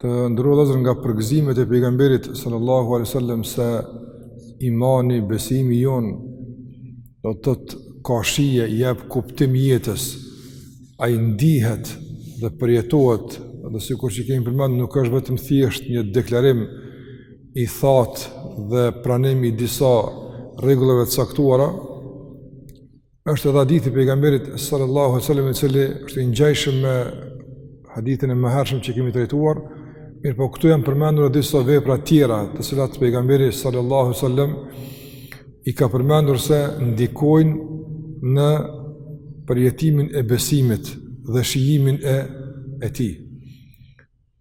Të nderuar vëllezër, nga përgëzimet e pejgamberit sallallahu alaihi wasallam se imani, besimi jonë, do të thotë ka shije, jep kuptim jetës, ai ndihet dhe përjetohet, dhe sikur që kemi përmend, nuk është vetëm thjesht një deklarim i thatë dhe pranim i disa rregullave të caktuara, Është edhe hadithi i pejgamberit sallallahu alaihi wasallam i cili është i ngjashëm me hadithin e mëhershëm që kemi trajtuar, mirëpo këtu janë përmendur edhe disa vepra tjera, të cilat pejgamberi sallallahu alaihi wasallam i ka përmendur se ndikojnë në përjetimin e besimit dhe shijimin e e tij.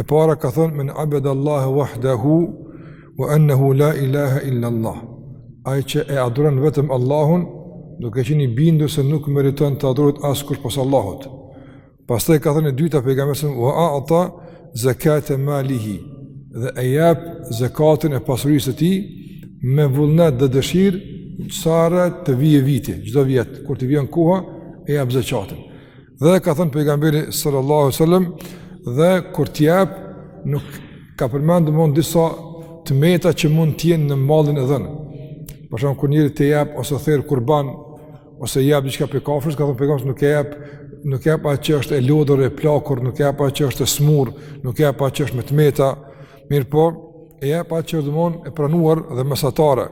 E para ka thënë men abed Allah wahdahu wa annahu la ilaha illa Allah. Ai që e adhuron vetëm Allahun, duke qenë i bindur se nuk meriton të adhurohet askush pos Allahut. Pastaj ka thënë e dyta pejgamberi wa a'ta zakat malihi dhe e jap zakatin e pasurisë së tij me vullnet dhe dëshirë sa herë të vijë viti, çdo vit kur t'i vjen koha e jap zakatin. Dhe ka thënë pejgamberi sallallahu alaihi wasallam dhe kur të jap nuk ka përmendur domethënë disa të meta që mund të jenë në mallin e dhënë. Për shembull kur njeriu të jap ose ther kurban ose jap diçka prej kafshëve, ka thënë pejgamberi nuk e jap nuk e jap atë që është e lodhur e plakur, nuk e jap atë që është e smur, nuk e jap atë që është me të meta, mirëpo e jap atë që është domethënë e pranuar dhe mesatare.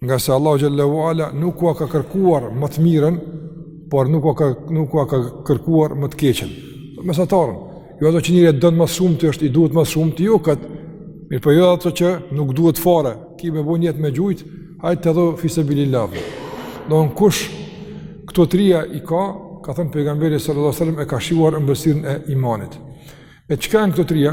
Ngase Allahu xhalla wa ala nuk ua ka kërkuar më të mirën, por nuk ua ka nuk ua ka kërkuar më të keqen. Mesatarën, jo ato që njeriu e don më shumti është i duhet më shumti jo kët. Mirëpo jo ato që nuk duhet fare, ki me vënë jetë me gjujt, hajt të dho fisabilillah. Domethënë kush këto tria i ka, ka thënë pejgamberi sallallahu alajhi wasallam e ka shijuar ëmbëlsinë e imanit. E çka janë këto tria?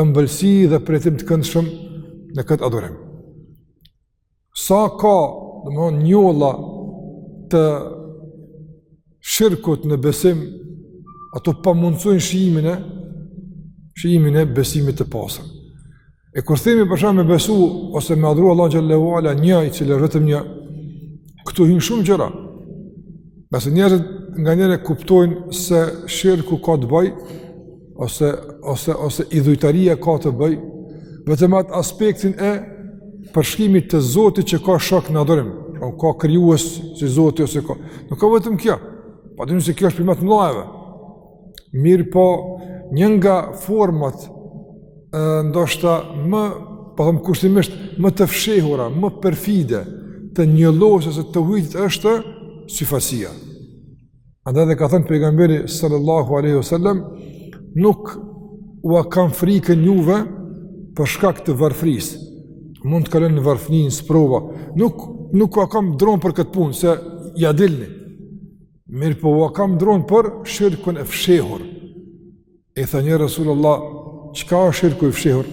ëmbëlsi dhe përjetim të këndshëm në këtë adhurim. Sa ka, domethënë, njolla të shirkut në besim, ato pamundësojnë shijimin e, shijimin e besimit të pastër. E kur themi për shembull me besu, ose me adhuru Allahun xhalla wa ala, një i cili është vetëm një, këtu hijnë shumë gjëra. Nëse njerëzit nganjëherë kuptojnë se shirku ka të bajë, ose ose ose idhujtaria ka të bëjë vetëm atë aspektin e përshkrimit të Zotit që ka shok në adhurim, pra ka krijues si Zoti ose ka. Nuk ka vetëm kjo. Pa dyshim se kjo është prej ma të mëdhajave. Mirëpo, një nga format e, ndoshta më, po themi kushtimisht, më të fshehura, më perfide, të njollosjes së teuhidit është syfaqësia. Andaj dhe ka thënë pejgamberi sallallahu aleyhi wa sallam, nuk ua kam frikën juve për shkak të varfrisë, mund të kaloni varfninë, sprova, nuk, nuk ua kam dron për këtë punë, se ia dilni, mirëpo ua kam dron për shirkun e fshehur, i thanë ja Resulullah, çka është shirku i fshehur?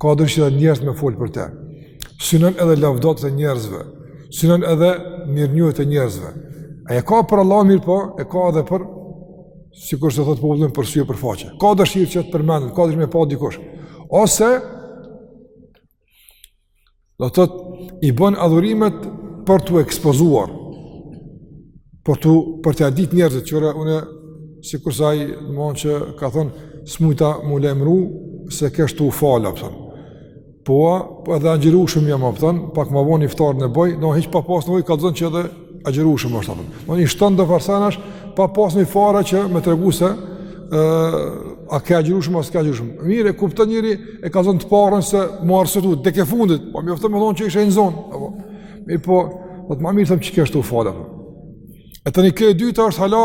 Ka dëshirë që edhe njerëz me folë për te. Synon edhe lavdatat e njerëzve. Synon edhe mirënjohjet e njerëzve. E ka për Allah mirëpo, e ka edhe për, sikurse thotë populli, për sy e për faqe. Ka dëshirë që të përmendet, ka dëshirë me pa dikush. Ose, Do të thotë i bën adhurimet për t'u ekspozuar. Për t'u për t'ia ditë njerëzit qe unë sikurse ai domethënë që ka thon s'mujta m'u lajmëru se kesh tu u falë apo. Po, po edhe agjërueshëm jam apo pak ma vonë iftar me bo, do hiç pa pas nevojë kallxon që edhe agjërueshëm është apo. Domethënë shton do farë senesh pa pas nevojë fare që me tregu se ë a ke agjërueshëm a s'ke agjërueshëm. Mirë, kupton njeri e ka zor të parën se m'u arsytu tek e fundit, po mjafton me thonë që isha i zonë apo. Mi po, po të ma mirë them që kesh tu u falë. E tani kjo e dyta është hala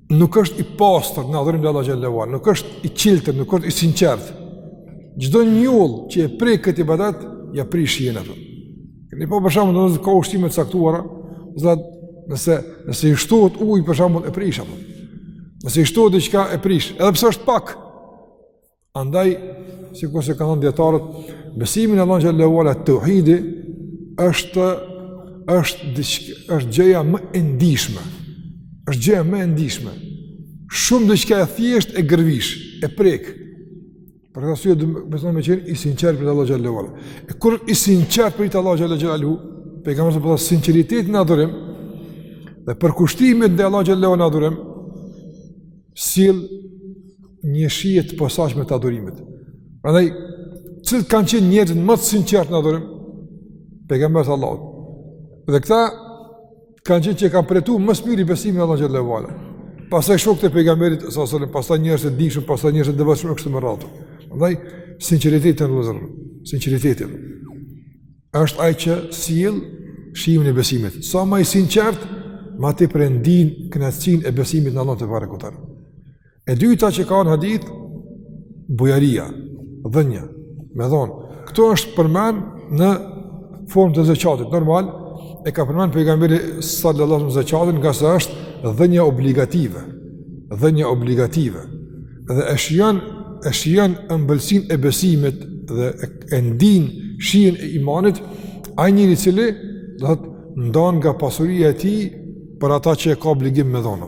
nuk është i pastër në adhurim të Allahu xhallahu ala, nuk është i çiltër, nuk është i sinqert. Çdo njollë që e prek këtë ibadet, ia prish atë. Ne po për shembull domethënë ka ushqime të caktuara, do nëse nëse i shtohet ujë për shembull e prish apo. Nëse i shtohet diçka e prish, edhe pse është pak. Andaj, sikurse kanë thënë dijetarët, besimi në Allahun xhelle ue ala teuhidi është, është, është, është gjëja më e ndjeshme. është gjëja më e ndjeshme. Shumë diçka e thjesht e gërvisht, e prek. Për këtë arsye domethënë me qenë i sinqertë për Allah xhelle ue ala. E kur i sinqertë për hir të Allahut xhelle xhelle ue ala, për këtë arsye sinceritetin në adhurim, dhe përkushtimi ndaj Allahut xhelle ue ala në adhurim, sjell një shije të posaçme të adhurimit. Prandaj cilët kanë qenë njerëzit më të sinqertë në adhurim? Pejgamberi sallallahu alajhi wasallam. Dhe këta kanë qenë që kanë përjetu më së miri besimin e Allahut xhallahu ala. Pastaj shokët e pejgamberit sallallahu alajhi wasallam, pastaj njerëz të dijshëm, pastaj njerëz të devotshëm kështu me radhë. Prandaj sinqeriteti në Zot, sinqeriteti. Është ai që sjell shijimin e besimit. Sa më i sinqert, më tepër e ndien kënaqësinë e besimit në Allah tebareke ue teala. E dyta që ka në hadith, bujaria, dhënja, me dhonë. Këto është përmend në formë të zeqatit, normal, e ka përmend pejgamberi sallallahu zeqatin, ngase është dhënja obligative, dhënja obligative, dhe e shijon, e shijon ëmbëlsinë e besimit, dhe e ndin shijen e imanit, ai njeri i cili, domethënë ndan nga pasuria e tij, për ata që e ka obligim me dhonë.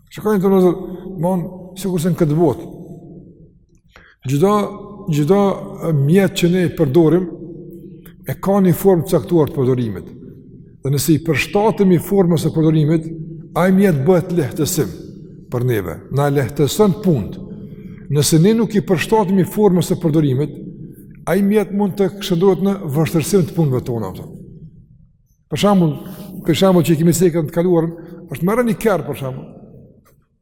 Shikoni vëllezër, mon, sikurse në këtë botë. Çdo, çdo mjet që ne i përdorim, e ka një formë të caktuar të përdorimit. Dhe nëse i përshtatemi formës së përdorimit, ai mjet bëhet lehtësim për neve, na lehtëson punët. Nëse ne nuk i përshtatemi formës së përdorimit, ai mjet mund të shëndrrohet në vështirësim të punëve tona. Apo. Për shembull, për shembull që e kemi cekë në të kaluarën, është me marrë një kerr për shembull.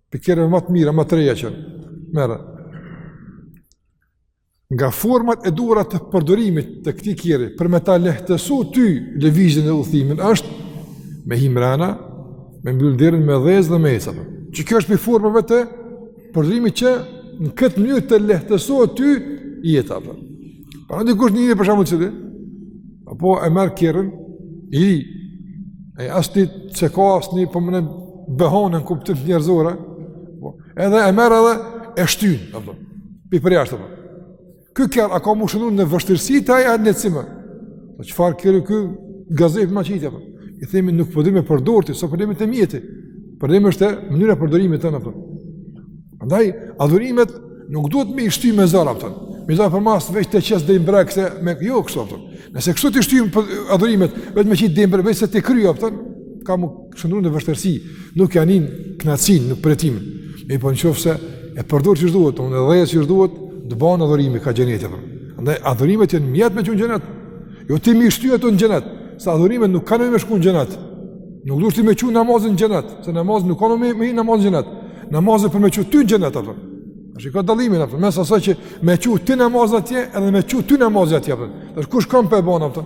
Prej kerreve ma të mira, ma të reja që merr. Nga format e duhura të përdorimit të këtij kerri për me ta lehtësu ty lëvizjen e udhëtimin, është me hi mrena, me mbyllë derën me dhez dhe me ecë. Që kjo është një formë vetë Përdorimi që në këtë mënyrë të lehtësohet ty jeta. Apo. Pra dikush njeri për shembull i cili, apo e merr kerrin, i ri, e ashtu që s'ka asnjë problem, po e kanë në kuptim njerëzore, po, edhe e merr edhe e shtyn, prej përjashta, apo. Ky kerr ka m'u shëndrru në vështirësi të aja në cime. Po çfarë kerri ky, gazep ma qiti. Po. I themi nuk po di me përdor ti, se s'o problemi te mjeti. Problemi është mënyra e përdorimit tënd apo. Andaj, adhurimet nuk duhet me i shty me zor për tënë. Me zor për masë veç të qesë dhe i mbrekë se me jo kështë për tënë. Nëse kështu i shtyn adhurimet, veç me qitë dhe i mbrekë, veç se të kryo për tënë, ka mu Shëndrru në vështirësi, nuk ja nin knaqësinë, nuk përjetim. Me i po në qofë se e përdor qysh duhet, unë edhe qysh duhet, të banë adhurimi kah xheneti. Andaj, adhurimet janë mjet me t'çu në xhenet. Jo ti m'i shty ato në xhenet, se adhurimet nuk kanë me shku në xhenet. Nuk dush ti me çu namazin në xhenet, se namazi nuk ka me, me hi namazi në xhenet. Namazi ka për me t'çu ty në xhenet, apo. A e shikon dallimin, apo. Mes asaj që me çu ti namazin atje, edhe me t'çu ty namazi atje, apo. Dhe kush kanë e ban, apo.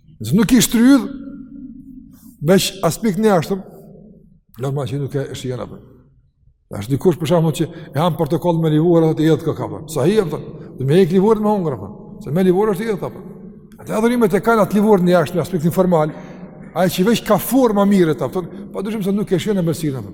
Nëse nuk i shtrydh, veç aspektin e jashtëm, normal që nuk e shijon atë. Siç është dikush për shembull që e han portokallin me livore, thotë i idhtë ka kapur. Sa i jepta? Don me hjek livoren me hangër apo? Se me livore është i idhtë apo? Edhe adhurimet e kanë atë livoren e jashtme aspektin formal. Ai që veç kah forma merret, pa dyshim se nuk e shijon besimin apo.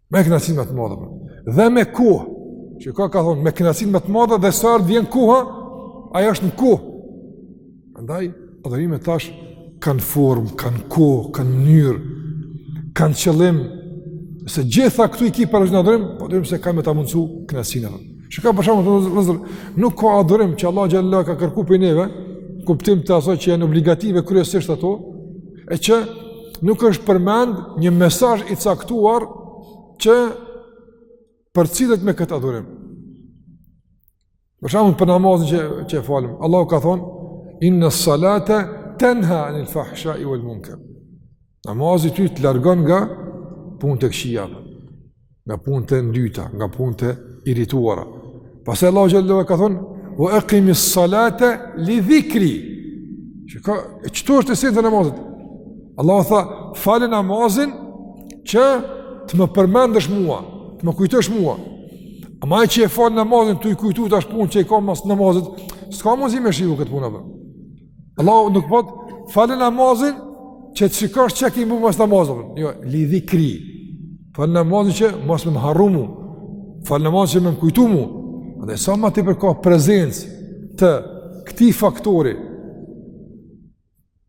Me kënaqësi më të madhe. Po. Dhe me kohë, që ka ka thonë, me kënaqësi më të madhe dhe sa vjen koha, ajo është në kohë. Prandaj adhurimet tash kanë formë, kanë kohë, kanë mënyrë, kanë qëllim se gjitha këto i ki pra në adhurim, po adhurim se ka me ta mundsu kënaqësinë atë. Shiko për shembull, vëllezër, nuk ka adhurim që Allah xhallahu ka kërkuar për neve, kuptim të asaj që janë obligative kryesisht ato, e që nuk është përmend një mesazh i caktuar që përcillet me këtë adhurim. Për shembull për namazin që, që e falim, Allah ka thonë, innes salate tenha anil fahshai uel munker. Namazi ty të largon nga punët e këqija. nga punët e ndyta, nga punët e irituara. Pastaj Allahu xhallahu ka thonë: "Wa aqimis salata li dhikri." Çka, kjo është esenca e namazit? Allahu tha: "Fale namazin që të më përmendësh mua, të më kujtosh mua." Ama ai që e fal namazin, tu i kujtu tash punë që i ka mas namazit, s'ka mundësi me shiju këtë punë, apo. Allahu nuk po thot fale namazin që të shikosh çka ki me bo mas namazit. Jo, li dhikri. Fale namazin që mos me më harru mu. Fale namazin që me më kujtu mu. Dhe sa ma tepër ka prezencë të këtij faktori.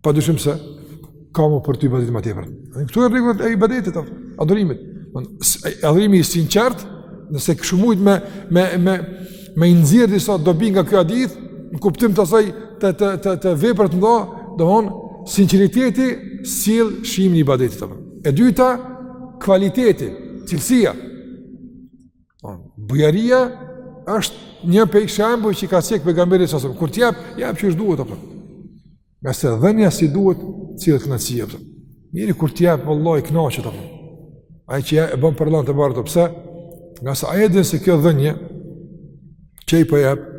Pa dyshim se ka më për ty ibadet më tepër. Këto janë rregullat e ibadetit apo, adhurimit. Don adhurimi i sinqert, nëse kshu shumë me me me me nxjerr disa dobi nga ky hadith, në kuptim të asaj të të të, të veprat të mëdha, domthon sinqeriteti sjell shijimin e ibadetit apo. E dyta, kualiteti, cilësia. Don bujaria është një pikë shembull që ka sik pejgamberi se kur t'jap, jap qysh duhet apo. Ngase dhënia si duhet, cilë të nësi jepë. Njeri kur të jepë, Allah i knaqet, apo. Ai që e bën për Allah tebareke, pse, ngase ai e di se kjo dhënie, që po jep, po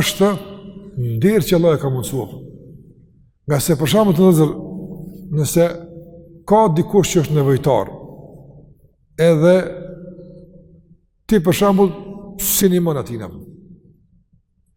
është nder që Allah e ka mundësu. Ngase për shembull vëllezër, nëse ka dikush që është nevojtar, edhe ti për shembull s'i ndihmon atina.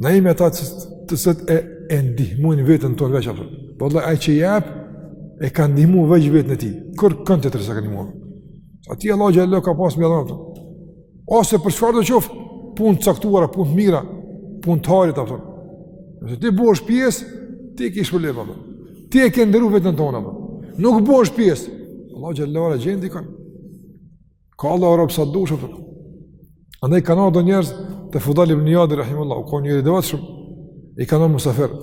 Na jemi ata që të sot e e ndihmojmë veten tonë veç apo. Po vallahi ai që jap e ka ndihmu veç vetën e tij. Kurkënd tjetër s'e ka ndihmu. Atij Allah xhallahu ka pas me ia dhanë. Ose për çfarë do qoftë, punë të caktuara, punë të mira, punë të hajrit apo. Nëse ti bëhesh pjesë, ti ke shpërblim apo. Ti e ke nderu veten tënde apo. Nuk bëhesh pjesë. Allah xhallahu gjen dikon. Ka Allah Arab sa dush atë. Andaj kanë ardhur njerëz te Fudajl ibn Iyad rahimullahu, u ka njeri i devotshëm i kanë ardhur musafir.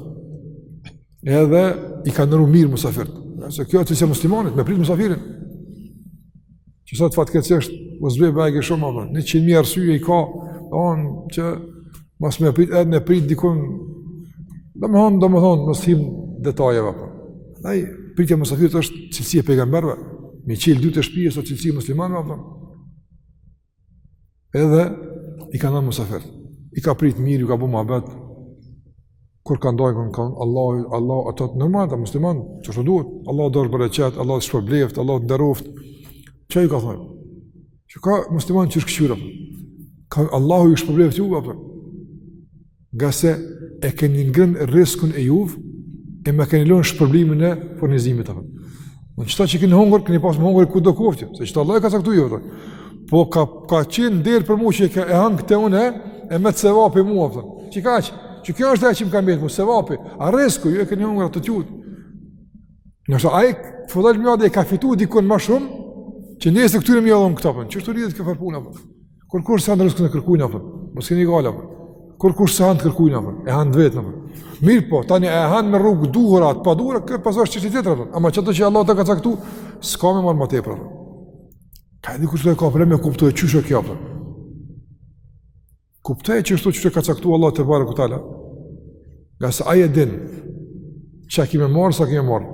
Edhe i ka nderu mirë musafirët. Se kjo cilësi e muslimanit me prit musafirin. Që sot fatkeqësisht mos bëj bajë shumë më. Njëqind mijë arsye i kanë që Mos me prit, edhe me prit dikun, domethonë, domethonë, mos him detajeve, apo. Dhe i, pritja e musafirit është cilësi e pejgamberve, me çilë dyert e shpijës o cilësi e muslimanve, apo. Edhe i ka nëmë musafirët, i ka prit mirë, ju ka bo muhabet, kur ka ndonjë kon kon Allahu Allahu ato të normal të musliman që çdo duhet Allahu dhontë bereqet Allahu të shpërbleft Allahu të nderoft çka i ka thënë që ka musliman që shkëqyra ka Allahu ju shpërbleft juve apo ngase e keni ngrënë riskun e juve e më keni lënë shpërblimin e furnizimit apo Në qëta që keni hongër, keni pasë me hongër dikudo qoftë, se qëta Allah e ka caktu juve, po ka, ka qenë nder për mu që e, e hangrët te unë, e met sevapi mua, apo. çka, çka kjo është dhe që më ka mbetë mu, sevapi, a risku, ju e keni hongër atë t'juve. Në qëta, a Fudajl ibn Ijadi e ka fitu dikun ma shumë, që nëse këtyre mjadon këta, apo. Qysh lidhet kjo far pune, apo. Kurkush s'e han riskun e kërkujt, apo, mos keni gajle, apo. Kurkush s'e han të kërkujt, apo, e han t'vetin, apo. Mirëpo, tani e han me rrugë t'duhura, a të paduhura, kjo pastaj është çështje tjetër, apo. Ama qëtë që Allah të ka caktu, s'ke me marrë më tepër, apo. Ka dikush që ka problem me kuptu qysh o kjo, apo. Kuptoje që çka të ka caktu Allah tebareke ve teala. Ngase ai e din, çka ki me marrë, sa ki me marrë.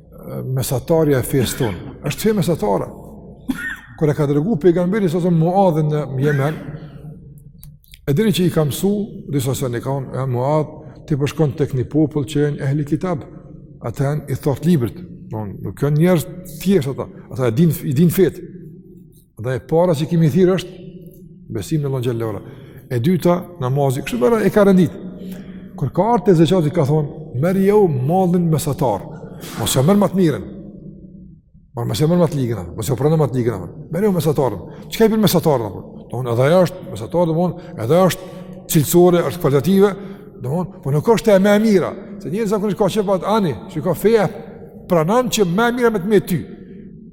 mesatarja e fesë tonë. është fe mesatare. Kur e ka dërgu pejgamberi s.a.v.s. Muadhin në Jemen, e dini që i ka mësu disa sene, i ka thonë, o Muadh, ti po shkon tek ni popull që janë ehli kitab, ata janë ithtarë t' librit, nuk janë njerëz t'thjeshtë ata, ata e din, i din fetë. Dhe e para që kemi thirrë është besim në lëngjellora. E dyta, namazi, kështu bëre e ka rendit. Kur ka ardh te zeqati ka thonë, merrjau mallin mesatar, mos e merr ma të mirën, mirë mos e merr ma të ligën, mos e prano ma të ligën, merrjau mesataren. Çka, pse mesataren? Domethonë edhe ajo është mesatare, domethonë edhe ajo është cilësore, është kvalitative, domethonë, po nuk është më e mira, se njerëz zakonisht ka që pat ani, që ka feja pranon që ma e mira me të met ty,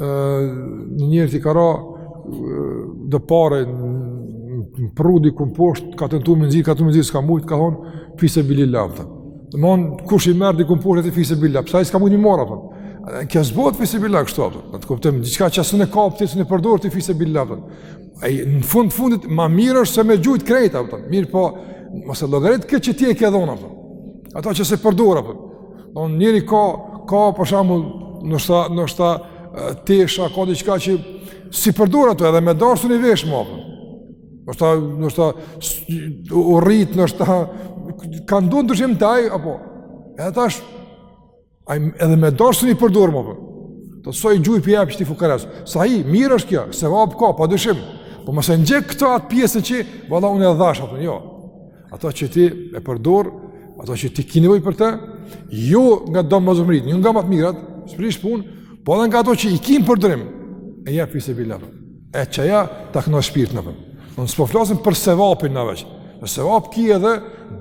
një njeri që i ka ra do pare në prru diku në poshtë ka tentu me nxjerrë, ka tentu me nxjerrë, s'ka mujtë, ka thonë, fi sebilil-lah. Domethonë, kush i merr diku në poshtë le t'jetë fi sebilil-lah, pasi s'ka mujtë me i marrë, apo. Kjo s'bohet fi sebilil-lah, kështu apo, ne kuptojm, diçka që s'un e kap ti, s'un e përdor ti, fi sebilil-lah. E në fund të fundit, ma mirë është se me gjujtë krejt, apo. Mirëpo, mos e llogarit këtë që ti e ke dhonë, apo. Ata që s'e përdor, apo. Se njeri ka ka për shembull, ndoshta ndoshta tesha ka diçka që s'i përdor ato edhe me dashtë s'un i vesh më. Ndoshta ndoshta u rrit ndoshta ka ndodh ndryshim te ai apo edhe tash ai edhe me dashtë s'un i përdor më. Do s'i gjuj po ia jap ati fukarasë. Sahi, mirë është kjo, sevap ka pa dyshim. Po mos e ngjek këtë atë pjesë që valla unë e dhashë apo jo. Ato që ti e përdor, ato që ti ki nevojë për të, jo nga domosdoshmëritë, jo nga ma të mirat, s'prish punë, po edhe nga ato që i ki n'përdorim, e jep fi sebilillah, e që ja ta kënaq shpirtin apo. Po nëse po flasim për sevapin në veç, në sevap ki edhe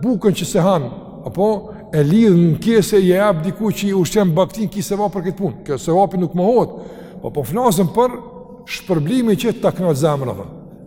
bukën që s'e han, apo e lidh në kese e jep diku që i ushqen baktinë ki sevap për këtë punë, kjo sevapi nuk mohohet, po po flasim për shpërblimin që të kënaqet zemra,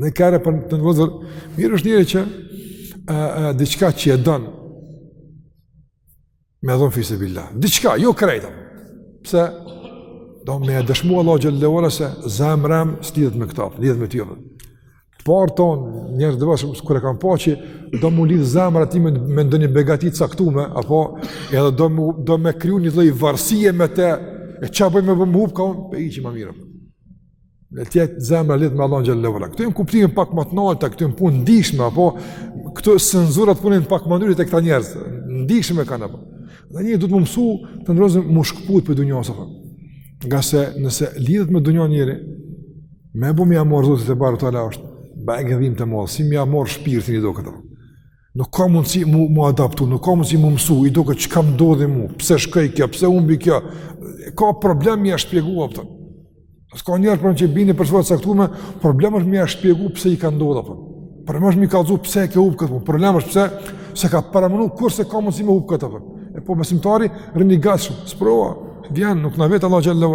Dhe kërë për të nëzër, mirë është njeri që e, e, diçka që e don, me dhonë fi sebilillah. Diçka, jo krejt. Pse, do me i dëshmu Allahut xhelle ve ala se zemra jeme s'ë lidhët me këta, lidhët me ty. Të parët tonë, njerëz të devotshëm, kur e kanë pa që do m'u lidhë zemra e tij me, me ndonjë begati të caktume, apo edhe do, m'u, do me kriju një lloj varësie me te, e çka bëjmë me bo me hupë, ka unë, pe i që ma mirë. Le të jetë zemra lidhur me Allahun xhelle ve ala. Këtu janë kuptime pak më të larta, këtu janë punë ndjeshme apo këtu senzorat punojnë pak më ndryshe tek këta njerëz. Ndjeshmëri kanë apo. Dhe njeri duhet m'u mësu të ndrozë m'u shkput prej dunjasë apo. Ngase nëse lidhet me dunjanë njeri, me bo me ia marrë Zoti tebareke ve teala është. Ba e gëdhim të madh, si me ia marrë shpirtin i doket. Nuk ka mundësi m'u, m'u adaptu, nuk ka mundësi m'u mësu, i duket çka m'ndodhi mu, pse shkoi kjo, pse humbi kjo, ka problem me ia shpjegu, kupton. Nëse ka njerëz pranë që bijnë n'sprova t'caktume, problem është me ia shpjegu pse i ka ndodhë, kupton. Problem është me i kallzu pse e ke hupë këtë, problem është pse s'e ka paramenu kurrë se ka mundësi me hupë këtë, kupton. E po besimtari, rrin i gatshëm, sprova, vjen, nuk na vet Allahu xhelle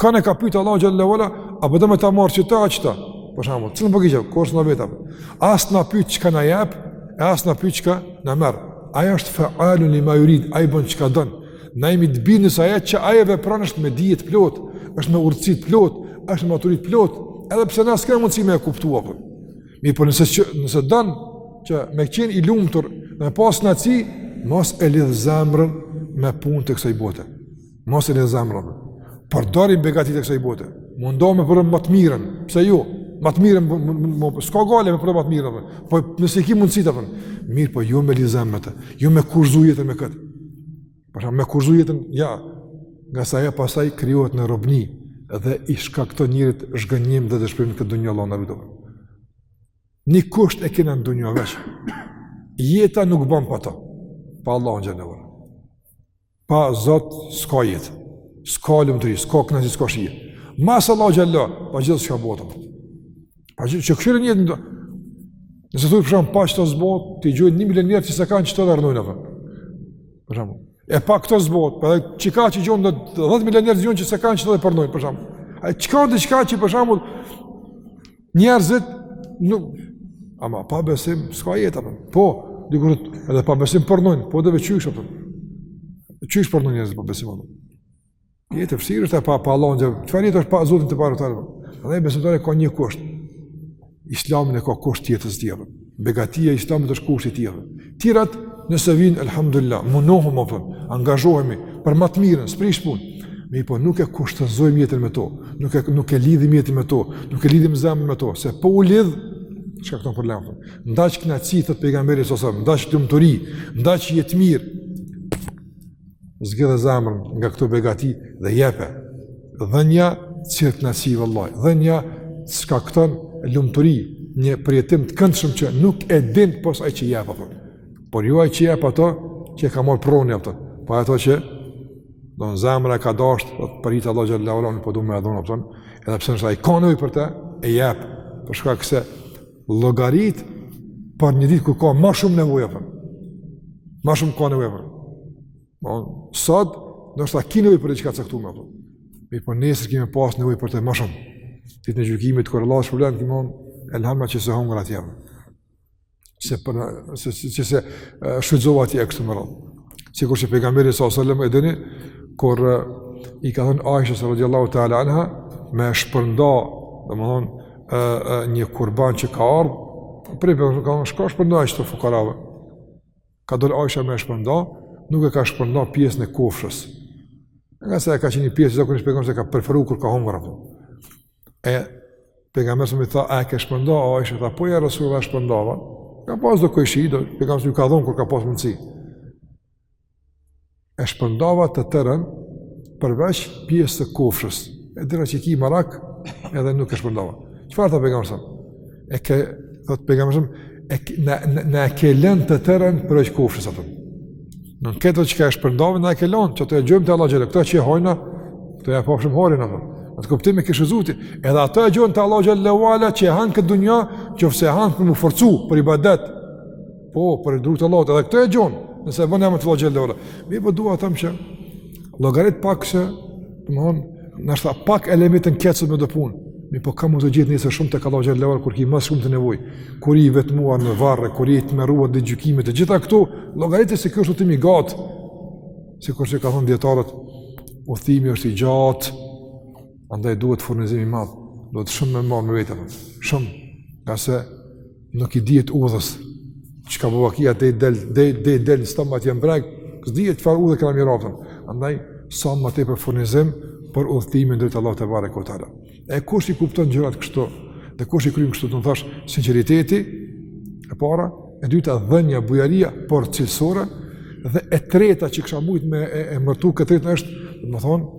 Kënd e ka pyet Allahu xhelle ve ala, a po do me ta marrë qeta qeta? Për shembull, çfarëdo gjëje? Kurrë s'na vet? As na pyet çka na jep, e as na pyet çka na merr. Ai është faalun lima jurid, ai bën çka don. Na jemi të bindur se ajo që ai vepron është me dije të plot, është me urtësi të plot, është me maturitet të plot, edhe pse na s'ka mundësi me e kuptuar. Po. Mirëpo nëse që, nëse don që me qenë i lumtur, me pas naci, mos e lidh zemrën me punë të kësaj bote. Mos e lidh zemrën. Përdori begatitë e kësaj bote. Mundo me për më të mirën. Pse jo? Më të mirën, më po s'ka gajle me për më të mirën. Po nëse ki mundësi të thon. Mirëpo jo me lidh zemrën. Jo me kushtzu jetën me kët. Po jo me kushtzu jetën, ja. Ngase ajo pastaj krijohet një robni dhe i shkakton njerit zhgënjim dhe dëshpërim në këtë dunja Allah na rujt. Ni kusht e kena në dunja veç. Jeta nuk bën pa to. Pa Allahun xhelalu. Pa Zot s'ka jetë. S'ka lumturi, s'ka kënaqësi, s'ka shije. Mas Allahit xhallah, pa gjithçka bon. Pa gjithçka këshirën jetën. Do. Nëse thotë për shembull pa qito s'bon, t'i gjojnë 1 milion njerëz që s'e kanë qito dhe rrnojnë apo. Për shembull. E pa këto s'bon, pa çka që gjon 10 milion njerëz gjon që s'e kanë qito dhe po rrnojnë për shembull. A që ka diçka që për shembull Njerëzit nuk ama pa besim s'ka jetë apo. Po, dikush edhe pa besim po rrnojn, po de veç qysh apo. Qysh po rrnojn njerëzit pa besim apo. Jetë e vështirë është pa pa Allahun, çfarë jetë është pa Zotin të parë tani. Dhe besimtari ka një kusht. Islamin e ka kusht jetës tjetër. Begatia e Islamit është kusht i jetës. Tirat nëse vin alhamdulillah, mundohom apo angazhohemi për më të mirën, s'prish punë. Mirëpo nuk e kushtëzojmë jetën me to, nuk e nuk e lidhim jetën me to, nuk e lidhim zemrën me to, se po u lidh shkakton problem. N'daç kënaqësi thotë pejgamberi sa sa, n'daç lumturi, n'daç jetë të mirë. zgjidhe zemrën nga këto begati dhe jepe. Dhënja cilit nasib Allah, dhënja shkakton lumturi, një përjetim të këndshëm që nuk e din pos aj që jep ato. Por ju aj që jep ato, që e ka marrë pronë ato, po ato që do në zemrë e ka dasht, do të për hir t'Allahit xhelalu, po du me e dhon, edhe pse ndoshta aj ka nevojë për te, e jep, për shkak se Llogarit për një ditë kur ka ma shumë nevoja për. Ma shumë ka nevoja për. Ma, sot, ndoshta ti ki nevoj për diçka caktume për. Mirëpo po nesër ki me pas nevoj për të ma shumë. Ditën e gjykimit, kur Allahu t'shpërblen, ki me thon, elhamdulillah që s'e hongra atje. Se për, se, se, se, s'e shfrytzova atje e kështu me radhë. Sikur që pejgamberi sa sallam e dini, kur i ka thënë Aisha se radiallahu ta'ala anha, me shpërnda, domethonë, një kurban që ka ardhë, po prej përnë ka thonë, shko shpërndaje qeto fukarave? Ka dole Aisha me shpërnda, nuk e ka shpërnda pjesën e kofshës. Ngase e ka qenë një pjesë, zakonisht shpërnda, se e ka preferu kur ka hongër apo. E pejgamberi sa më tha, a e ke shpërnda, Aishe tha, po ja resulullah e shpërndava, ka pas do komshi do, pejgamberi ju ka dhonë kur ka pas mundësi. E shpërndava të tërën, përveç pjesës së kofshës, e dita që ki marak, edhe nuk e shpërndava. Çfarë tha pejgamberi sa? E ke, thotë pejgamberi, e ke, na, na, na e ke lënë të tërën përveç kofshës atëm. Në në këtë çka e shpërndave, na e ke lënë, që ta gjejmë te Allahu xhelle, këta që e hojna, t'ia pafshim hajrin atëm. Në atë kuptim e kishë zuti, edhe ato e gjen te Allahu xhelle, që e han këtë dunja, qoftë se e han për m'u forcu, për ibadet, Po, për rrugë të Allahut, edhe këtë e gjen, nëse e bën n'emër të Allahut xhelle ue ala. Mirëpo dua të them që llogarit pak se, domethënë, nështë ta pak elemitën kecët me dëpunë. Mirëpo ka me e gjet njëse shumë te Allahu xhelle ue ala, kur ki më së shumti nevojë, kur i vetmuar në varr, kur i tmerruar ditën e gjykimit, dhe gjitha këto, llogarite se kjo është udhëtim i gjatë, sikur që kanë thonë dijetarët, udhëtimi është i gjatë, andaj duhet furnizim i madh, duhet shumë me marrë me vete, shumë, ngase nuk i dihet udhës, çka bëva kia dhe i del, dhe i del, dhe i së tëmë atje mbreg, s'dihet çfarë udhe këna mirafën, andaj, sa më tepër furnizim, për udhëtimin drejt Allahut tebareke ue teala. E kush i kupton gjërat kështu, dhe kush i kryen kështu, të në thash, sinqeriteti, e para, e dyta, dhënia, bujaria, por cilësore, dhe e treta që kisha mujtë me e, emërtu, këtë treta është, domethënë,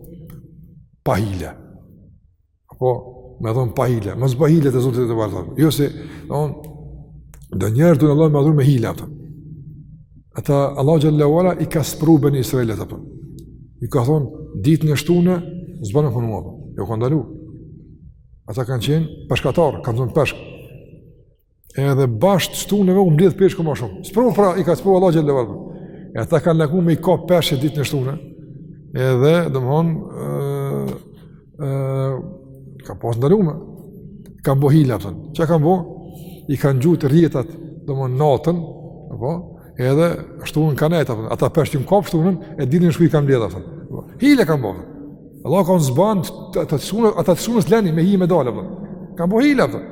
pa hile. Apo, me dhënë pa hile, mos bëj hile të zotit e të vartan. Jo se, domethënë, do njerëz dojnë me dhënë me hile atë. Ata, Allahu xhelle ue ala i ka sprovu beni Israilët atë. I ka thonë, ditën e shtunë, s'ban me punu. Jua ka ndalu. Ata kanë qenë peshkatarë, kanë zonë peshk. Edhe bash të shtuneve u mblidhke peshku ma shumë. Sprovë pra, i ka sprovu Allahu xhelle ue ala. E ata kanë lakmu me i kap peshqit ditën e shtunë. Edhe, domethënë, ka pasë ndalume. Kanë bo hile, pëtën. Çka kanë bo? I kanë gjujt rrjetat, domethënë, natën. Apo? Edhe, shtunën kanë mbet, pëtën. Ata peshq që u kapën shtunën, e dielën shku i kanë mbledh, pëtën. Hile kanë bo, pëtën. Allahu ka thënë s'ban të të shtunës, ata të shtunës leni me hi me dalë, pëtën. Kanë bo hile, pëtën.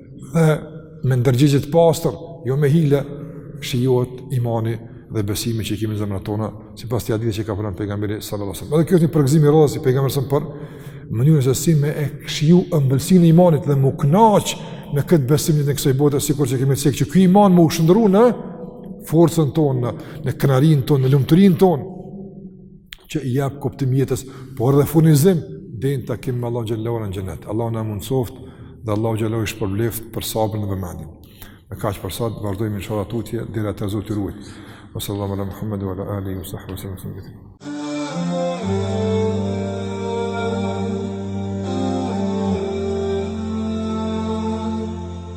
dhe me ndërgjegje të pastër, jo me hile, shijohet imani dhe besimi që e kemi në zemrat tona, sipas këtij hadithi që e ka thënë pejgamberi sallallahu alajhi wasallam. Edhe kjo është një përgëzim i radhës i pejgamberit sa për mënyrën se si me e shiju ëmbëlsinë e imanit dhe m'u kënaq me këtë besim në kësaj bote sikur që kemi cek që ky iman me u shndërru në forcën tonë, në krenarinë tonë, në lumturinë tonë. që i jap kuptim jetës, por edhe furnizim deri në takim me Allahun xhallahu në xhenet. Allahu na mundsoft dhe Allahu xhallahu ju shpërbleftë për sabrin dhe vëmendjen. Me kaq për sot vazhdojmë inshallah tutje deri atëherë Zoti ju ruajt. Sallallahu ala Muhammedin wa alihi wa sahbihi sallam.